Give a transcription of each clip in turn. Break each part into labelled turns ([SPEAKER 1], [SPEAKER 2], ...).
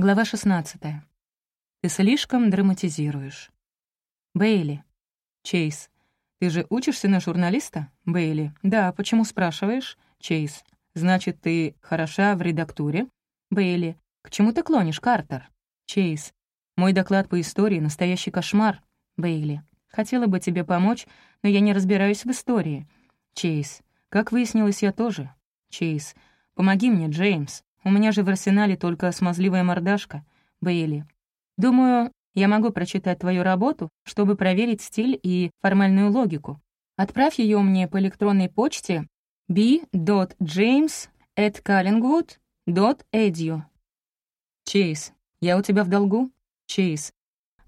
[SPEAKER 1] Глава 16. Ты слишком драматизируешь. Бейли. Чейз. Ты же учишься на журналиста? Бейли. Да, почему спрашиваешь? Чейз. Значит, ты хороша в редактуре? Бейли. К чему ты клонишь, Картер? Чейз. Мой доклад по истории — настоящий кошмар. Бейли. Хотела бы тебе помочь, но я не разбираюсь в истории. Чейз. Как выяснилось, я тоже. Чейз. Помоги мне, Джеймс. У меня же в арсенале только смазливая мордашка. Бейли. Думаю, я могу прочитать твою работу, чтобы проверить стиль и формальную логику. Отправь ее мне по электронной почте b.james@collingwood.edu. Чейз, я у тебя в долгу? Чейз.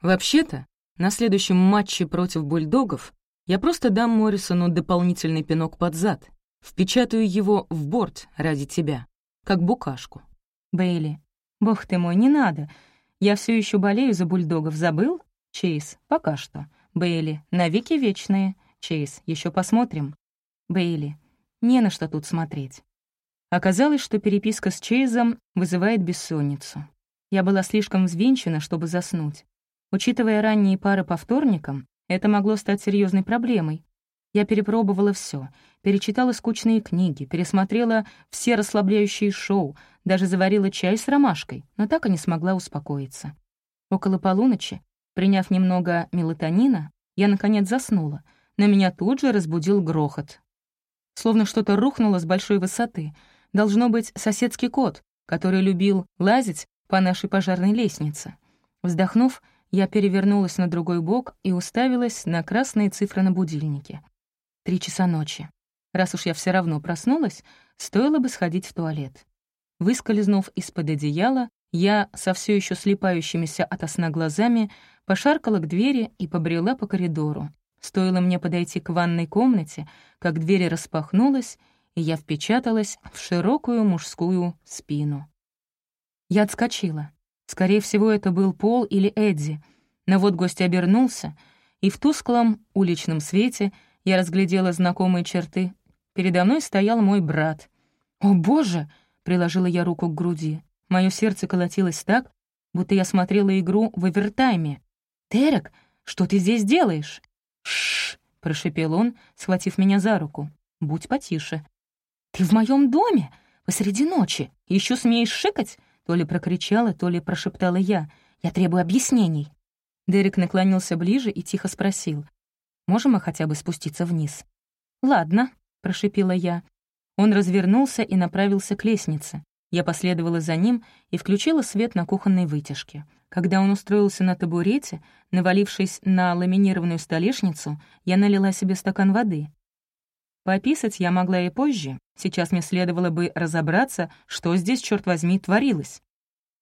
[SPEAKER 1] Вообще-то, на следующем матче против бульдогов я просто дам Моррисону дополнительный пинок под зад, впечатаю его в борт ради тебя как букашку. Бейли. «Бог ты мой, не надо. Я все еще болею за бульдогов. Забыл?» Чейз. «Пока что». Бейли. «Навеки вечные». Чейз. Еще посмотрим». Бейли. «Не на что тут смотреть». Оказалось, что переписка с Чейзом вызывает бессонницу. Я была слишком взвинчена, чтобы заснуть. Учитывая ранние пары по вторникам, это могло стать серьезной проблемой. Я перепробовала все, перечитала скучные книги, пересмотрела все расслабляющие шоу, даже заварила чай с ромашкой, но так и не смогла успокоиться. Около полуночи, приняв немного мелатонина, я, наконец, заснула, но меня тут же разбудил грохот. Словно что-то рухнуло с большой высоты. Должно быть соседский кот, который любил лазить по нашей пожарной лестнице. Вздохнув, я перевернулась на другой бок и уставилась на красные цифры на будильнике. Три часа ночи. Раз уж я все равно проснулась, стоило бы сходить в туалет. Выскользнув из-под одеяла, я, со все еще слепающимися от сна глазами, пошаркала к двери и побрела по коридору. Стоило мне подойти к ванной комнате, как дверь распахнулась, и я впечаталась в широкую мужскую спину. Я отскочила. Скорее всего, это был Пол или Эдди. Но вот гость обернулся, и в тусклом уличном свете — я разглядела знакомые черты. Передо мной стоял мой брат. «О, боже!» — приложила я руку к груди. Мое сердце колотилось так, будто я смотрела игру в овертайме. «Терек, что ты здесь делаешь?» «Шш!» — прошепел он, схватив меня за руку. «Будь потише». «Ты в моем доме? Посреди ночи? Еще смеешь шикать?» То ли прокричала, то ли прошептала я. «Я требую объяснений». Дерек наклонился ближе и тихо спросил. Можем мы хотя бы спуститься вниз?» «Ладно», — прошипела я. Он развернулся и направился к лестнице. Я последовала за ним и включила свет на кухонной вытяжке. Когда он устроился на табурете, навалившись на ламинированную столешницу, я налила себе стакан воды. Пописать я могла и позже. Сейчас мне следовало бы разобраться, что здесь, черт возьми, творилось.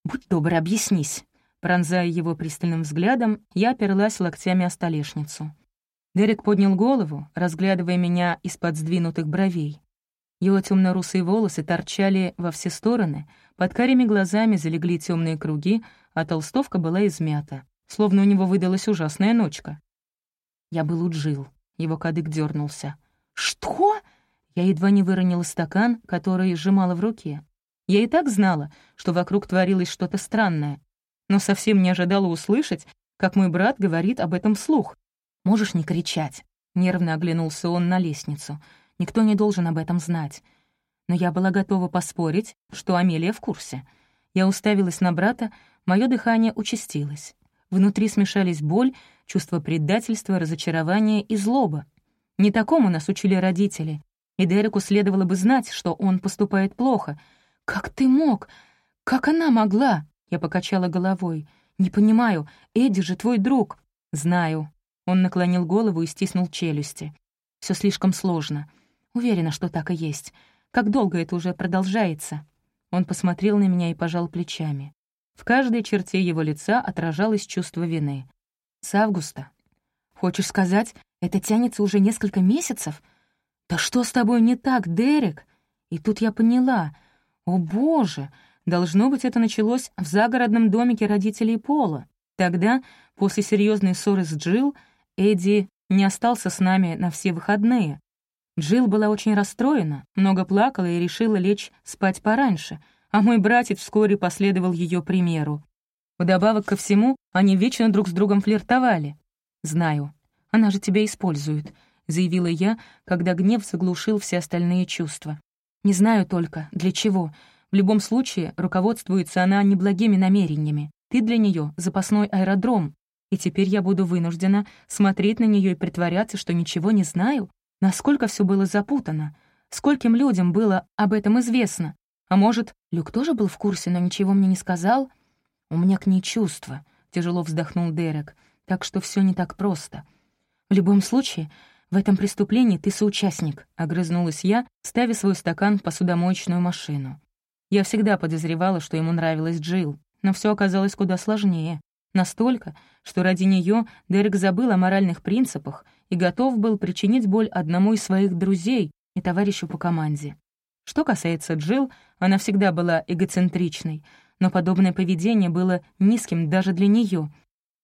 [SPEAKER 1] «Будь добр, объяснись». Пронзая его пристальным взглядом, я оперлась локтями о столешницу. Дерек поднял голову, разглядывая меня из-под сдвинутых бровей. Его темно-русые волосы торчали во все стороны, под карими глазами залегли темные круги, а толстовка была измята, словно у него выдалась ужасная ночка. Я был у Джил. Его кадык дернулся. «Что?» Я едва не выронила стакан, который сжимала в руке. Я и так знала, что вокруг творилось что-то странное, но совсем не ожидала услышать, как мой брат говорит об этом вслух. «Можешь не кричать», — нервно оглянулся он на лестницу. «Никто не должен об этом знать». Но я была готова поспорить, что Амелия в курсе. Я уставилась на брата, мое дыхание участилось. Внутри смешались боль, чувство предательства, разочарование и злоба. Не такому нас учили родители, и Дереку следовало бы знать, что он поступает плохо. «Как ты мог? Как она могла?» Я покачала головой. «Не понимаю, Эдди же твой друг». «Знаю», он наклонил голову и стиснул челюсти. Все слишком сложно. Уверена, что так и есть. Как долго это уже продолжается?» Он посмотрел на меня и пожал плечами. В каждой черте его лица отражалось чувство вины. «С августа. Хочешь сказать, это тянется уже несколько месяцев? Да что с тобой не так, Дерек?» И тут я поняла. «О, боже!» Должно быть, это началось в загородном домике родителей Пола. Тогда, после серьезной ссоры с Джилл, Эдди не остался с нами на все выходные. Джилл была очень расстроена, много плакала и решила лечь спать пораньше, а мой братец вскоре последовал ее примеру. Вдобавок ко всему, они вечно друг с другом флиртовали. «Знаю, она же тебя использует», — заявила я, когда гнев заглушил все остальные чувства. «Не знаю только, для чего. В любом случае, руководствуется она неблагими намерениями. Ты для нее запасной аэродром, и теперь я буду вынуждена смотреть на нее и притворяться, что ничего не знаю? Насколько все было запутано? Скольким людям было об этом известно? А может, Люк тоже был в курсе, но ничего мне не сказал? У меня к ней чувства, — тяжело вздохнул Дерек, так что все не так просто. В любом случае, в этом преступлении ты соучастник, — огрызнулась я, ставя свой стакан в посудомоечную машину. Я всегда подозревала, что ему нравилась Джилл, но все оказалось куда сложнее. Настолько, что ради нее Дерек забыл о моральных принципах и готов был причинить боль одному из своих друзей и товарищу по команде. Что касается Джилл, она всегда была эгоцентричной, но подобное поведение было низким даже для нее.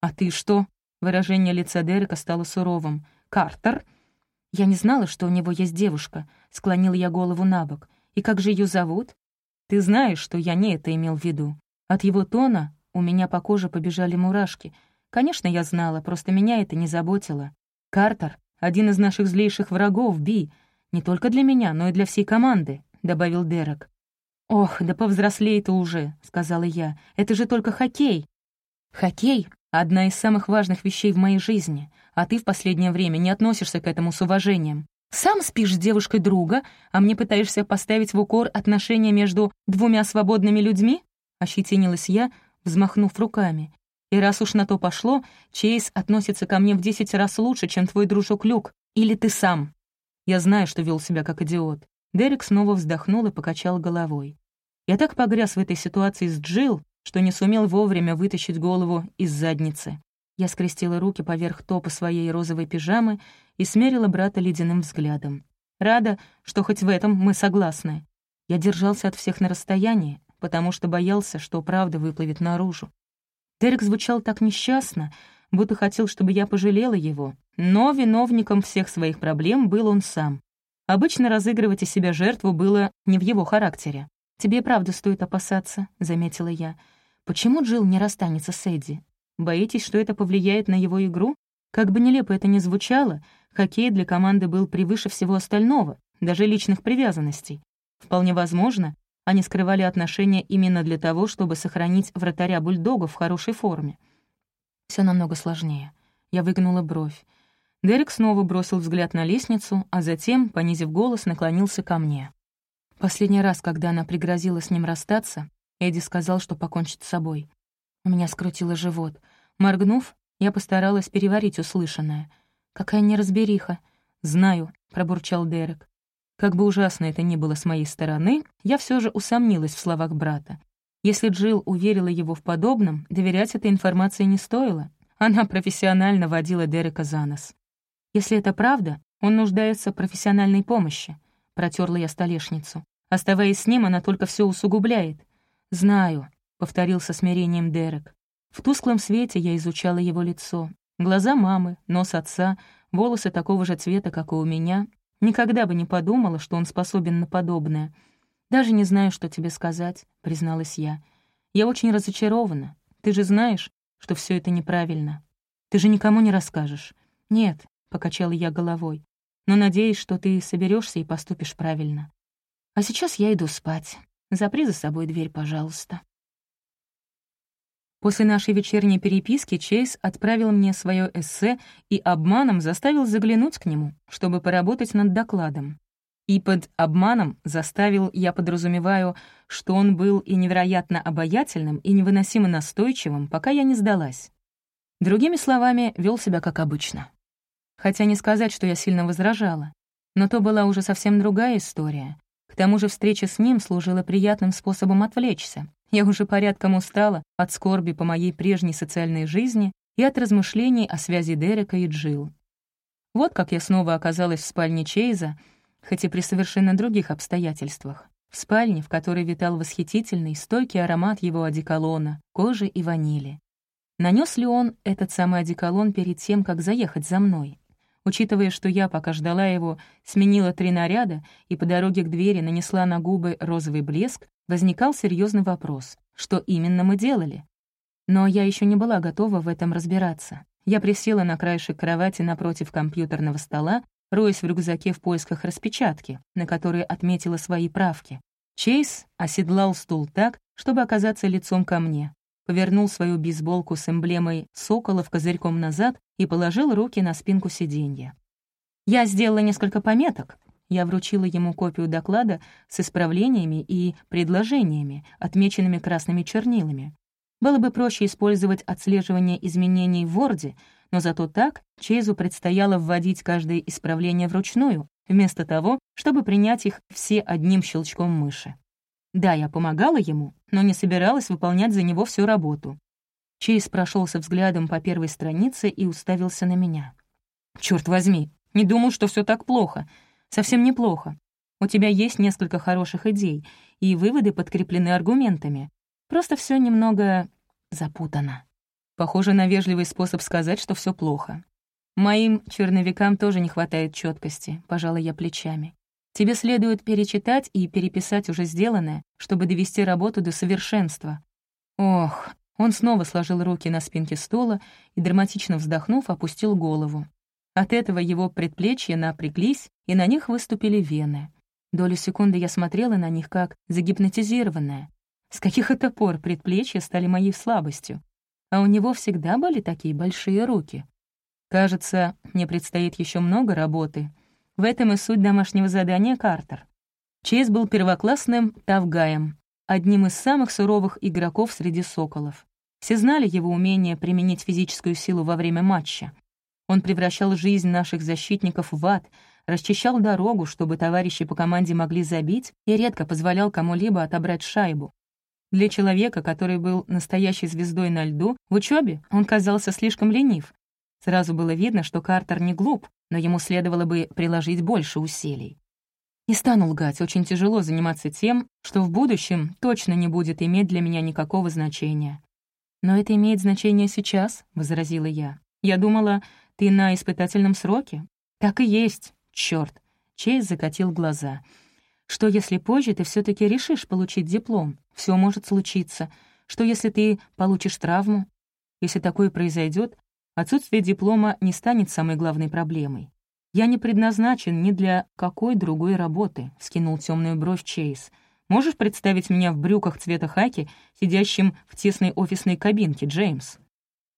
[SPEAKER 1] «А ты что?» — выражение лица Дерека стало суровым. «Картер?» «Я не знала, что у него есть девушка», — склонил я голову на бок. «И как же ее зовут?» «Ты знаешь, что я не это имел в виду. От его тона у меня по коже побежали мурашки. Конечно, я знала, просто меня это не заботило. Картер — один из наших злейших врагов, Би. Не только для меня, но и для всей команды», — добавил Дерек. «Ох, да повзрослей ты уже», — сказала я. «Это же только хоккей». «Хоккей — одна из самых важных вещей в моей жизни, а ты в последнее время не относишься к этому с уважением. Сам спишь с девушкой друга, а мне пытаешься поставить в укор отношения между двумя свободными людьми?» — ощетинилась я, взмахнув руками. «И раз уж на то пошло, Чейз относится ко мне в десять раз лучше, чем твой дружок Люк. Или ты сам?» Я знаю, что вел себя как идиот. Дерек снова вздохнул и покачал головой. Я так погряз в этой ситуации с Джилл, что не сумел вовремя вытащить голову из задницы. Я скрестила руки поверх топа своей розовой пижамы и смерила брата ледяным взглядом. Рада, что хоть в этом мы согласны. Я держался от всех на расстоянии, потому что боялся, что правда выплывет наружу. Дерек звучал так несчастно, будто хотел, чтобы я пожалела его, но виновником всех своих проблем был он сам. Обычно разыгрывать из себя жертву было не в его характере. «Тебе правда стоит опасаться», — заметила я. «Почему Джилл не расстанется с Эдди? Боитесь, что это повлияет на его игру? Как бы нелепо это ни звучало, хоккей для команды был превыше всего остального, даже личных привязанностей. Вполне возможно, они скрывали отношения именно для того, чтобы сохранить вратаря бульдога в хорошей форме. Все намного сложнее. Я выгнула бровь. Дерек снова бросил взгляд на лестницу, а затем, понизив голос, наклонился ко мне. Последний раз, когда она пригрозила с ним расстаться, Эдди сказал, что покончит с собой. У меня скрутило живот. Моргнув, я постаралась переварить услышанное. «Какая неразбериха!» «Знаю», — пробурчал Дерек. Как бы ужасно это ни было с моей стороны, я все же усомнилась в словах брата. Если Джилл уверила его в подобном, доверять этой информации не стоило. Она профессионально водила Дерека за нос. Если это правда, он нуждается в профессиональной помощи. Протерла я столешницу. Оставаясь с ним, она только все усугубляет. «Знаю», — повторил со смирением Дерек. В тусклом свете я изучала его лицо. Глаза мамы, нос отца, волосы такого же цвета, как и у меня, Никогда бы не подумала, что он способен на подобное. «Даже не знаю, что тебе сказать», — призналась я. «Я очень разочарована. Ты же знаешь, что все это неправильно. Ты же никому не расскажешь». «Нет», — покачала я головой, «но надеюсь, что ты соберешься и поступишь правильно. А сейчас я иду спать. Запри за собой дверь, пожалуйста». После нашей вечерней переписки Чейз отправил мне свое эссе и обманом заставил заглянуть к нему, чтобы поработать над докладом. И под обманом заставил, я подразумеваю, что он был и невероятно обаятельным, и невыносимо настойчивым, пока я не сдалась. Другими словами, вел себя как обычно. Хотя не сказать, что я сильно возражала. Но то была уже совсем другая история. К тому же встреча с ним служила приятным способом отвлечься, я уже порядком устала от скорби по моей прежней социальной жизни и от размышлений о связи Дерека и Джилл. Вот как я снова оказалась в спальне Чейза, хоть и при совершенно других обстоятельствах. В спальне, в которой витал восхитительный, стойкий аромат его одеколона, кожи и ванили. Нанес ли он этот самый одеколон перед тем, как заехать за мной? Учитывая, что я, пока ждала его, сменила три наряда и по дороге к двери нанесла на губы розовый блеск, возникал серьезный вопрос, что именно мы делали. Но я еще не была готова в этом разбираться. Я присела на краешек кровати напротив компьютерного стола, роясь в рюкзаке в поисках распечатки, на которой отметила свои правки. Чейз оседлал стул так, чтобы оказаться лицом ко мне, повернул свою бейсболку с эмблемой соколов козырьком назад и положил руки на спинку сиденья. «Я сделала несколько пометок». Я вручила ему копию доклада с исправлениями и предложениями, отмеченными красными чернилами. Было бы проще использовать отслеживание изменений в Word, но зато так Чейзу предстояло вводить каждое исправление вручную, вместо того, чтобы принять их все одним щелчком мыши. Да, я помогала ему, но не собиралась выполнять за него всю работу. Чейз прошелся взглядом по первой странице и уставился на меня. Черт возьми, не думал, что все так плохо. Совсем неплохо. У тебя есть несколько хороших идей, и выводы подкреплены аргументами. Просто все немного запутано. Похоже на вежливый способ сказать, что все плохо. Моим черновикам тоже не хватает четкости, пожала я плечами. Тебе следует перечитать и переписать уже сделанное, чтобы довести работу до совершенства. Ох, он снова сложил руки на спинке стула и, драматично вздохнув, опустил голову. От этого его предплечья напряглись, и на них выступили вены. Долю секунды я смотрела на них как загипнотизированная. С каких это пор предплечья стали моей слабостью? А у него всегда были такие большие руки. Кажется, мне предстоит еще много работы — в этом и суть домашнего задания Картер. Чейз был первоклассным тавгаем, одним из самых суровых игроков среди соколов. Все знали его умение применить физическую силу во время матча. Он превращал жизнь наших защитников в ад, расчищал дорогу, чтобы товарищи по команде могли забить, и редко позволял кому-либо отобрать шайбу. Для человека, который был настоящей звездой на льду, в учебе он казался слишком ленив. Сразу было видно, что Картер не глуп, но ему следовало бы приложить больше усилий. Не стану лгать, очень тяжело заниматься тем, что в будущем точно не будет иметь для меня никакого значения. «Но это имеет значение сейчас», — возразила я. «Я думала, ты на испытательном сроке?» «Так и есть, чёрт!» Чейз закатил глаза. «Что, если позже ты все таки решишь получить диплом? Все может случиться. Что, если ты получишь травму? Если такое произойдет, Отсутствие диплома не станет самой главной проблемой. «Я не предназначен ни для какой другой работы», — скинул темную бровь Чейз. «Можешь представить меня в брюках цвета хаки, сидящим в тесной офисной кабинке, Джеймс?»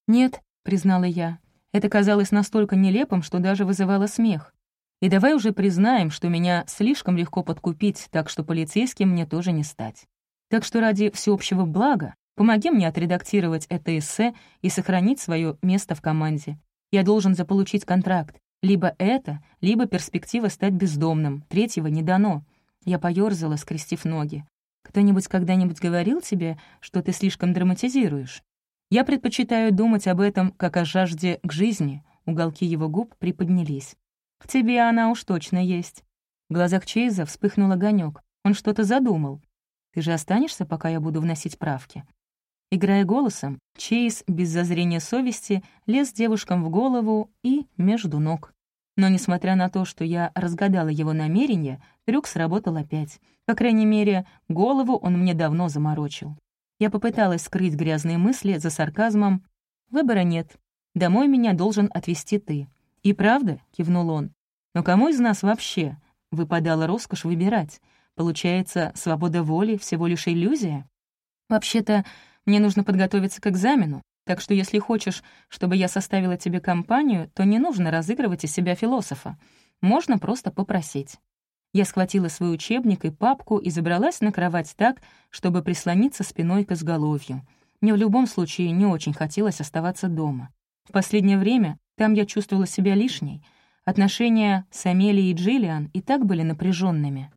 [SPEAKER 1] «Нет», — признала я. Это казалось настолько нелепым, что даже вызывало смех. И давай уже признаем, что меня слишком легко подкупить, так что полицейским мне тоже не стать. Так что ради всеобщего блага Помоги мне отредактировать это эссе и сохранить свое место в команде. Я должен заполучить контракт. Либо это, либо перспектива стать бездомным. Третьего не дано. Я поёрзала, скрестив ноги. Кто-нибудь когда-нибудь говорил тебе, что ты слишком драматизируешь? Я предпочитаю думать об этом, как о жажде к жизни. Уголки его губ приподнялись. В тебе она уж точно есть. В глазах Чейза вспыхнул огонек. Он что-то задумал. Ты же останешься, пока я буду вносить правки? Играя голосом, Чейз без зазрения совести лез девушкам в голову и между ног. Но несмотря на то, что я разгадала его намерение, трюк сработал опять. По крайней мере, голову он мне давно заморочил. Я попыталась скрыть грязные мысли за сарказмом. «Выбора нет. Домой меня должен отвезти ты». «И правда?» — кивнул он. «Но кому из нас вообще выпадала роскошь выбирать? Получается, свобода воли — всего лишь иллюзия?» «Вообще-то, мне нужно подготовиться к экзамену, так что если хочешь, чтобы я составила тебе компанию, то не нужно разыгрывать из себя философа. Можно просто попросить». Я схватила свой учебник и папку и забралась на кровать так, чтобы прислониться спиной к изголовью. Мне в любом случае не очень хотелось оставаться дома. В последнее время там я чувствовала себя лишней. Отношения с Амелией и Джиллиан и так были напряженными.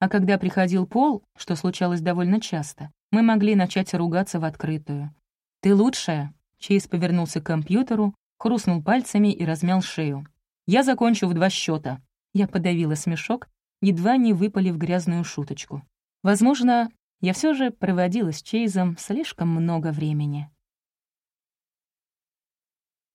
[SPEAKER 1] А когда приходил Пол, что случалось довольно часто, мы могли начать ругаться в открытую. «Ты лучшая!» Чейз повернулся к компьютеру, хрустнул пальцами и размял шею. «Я закончу в два счета. Я подавила смешок, едва не выпалив грязную шуточку. Возможно, я все же проводила с Чейзом слишком много времени.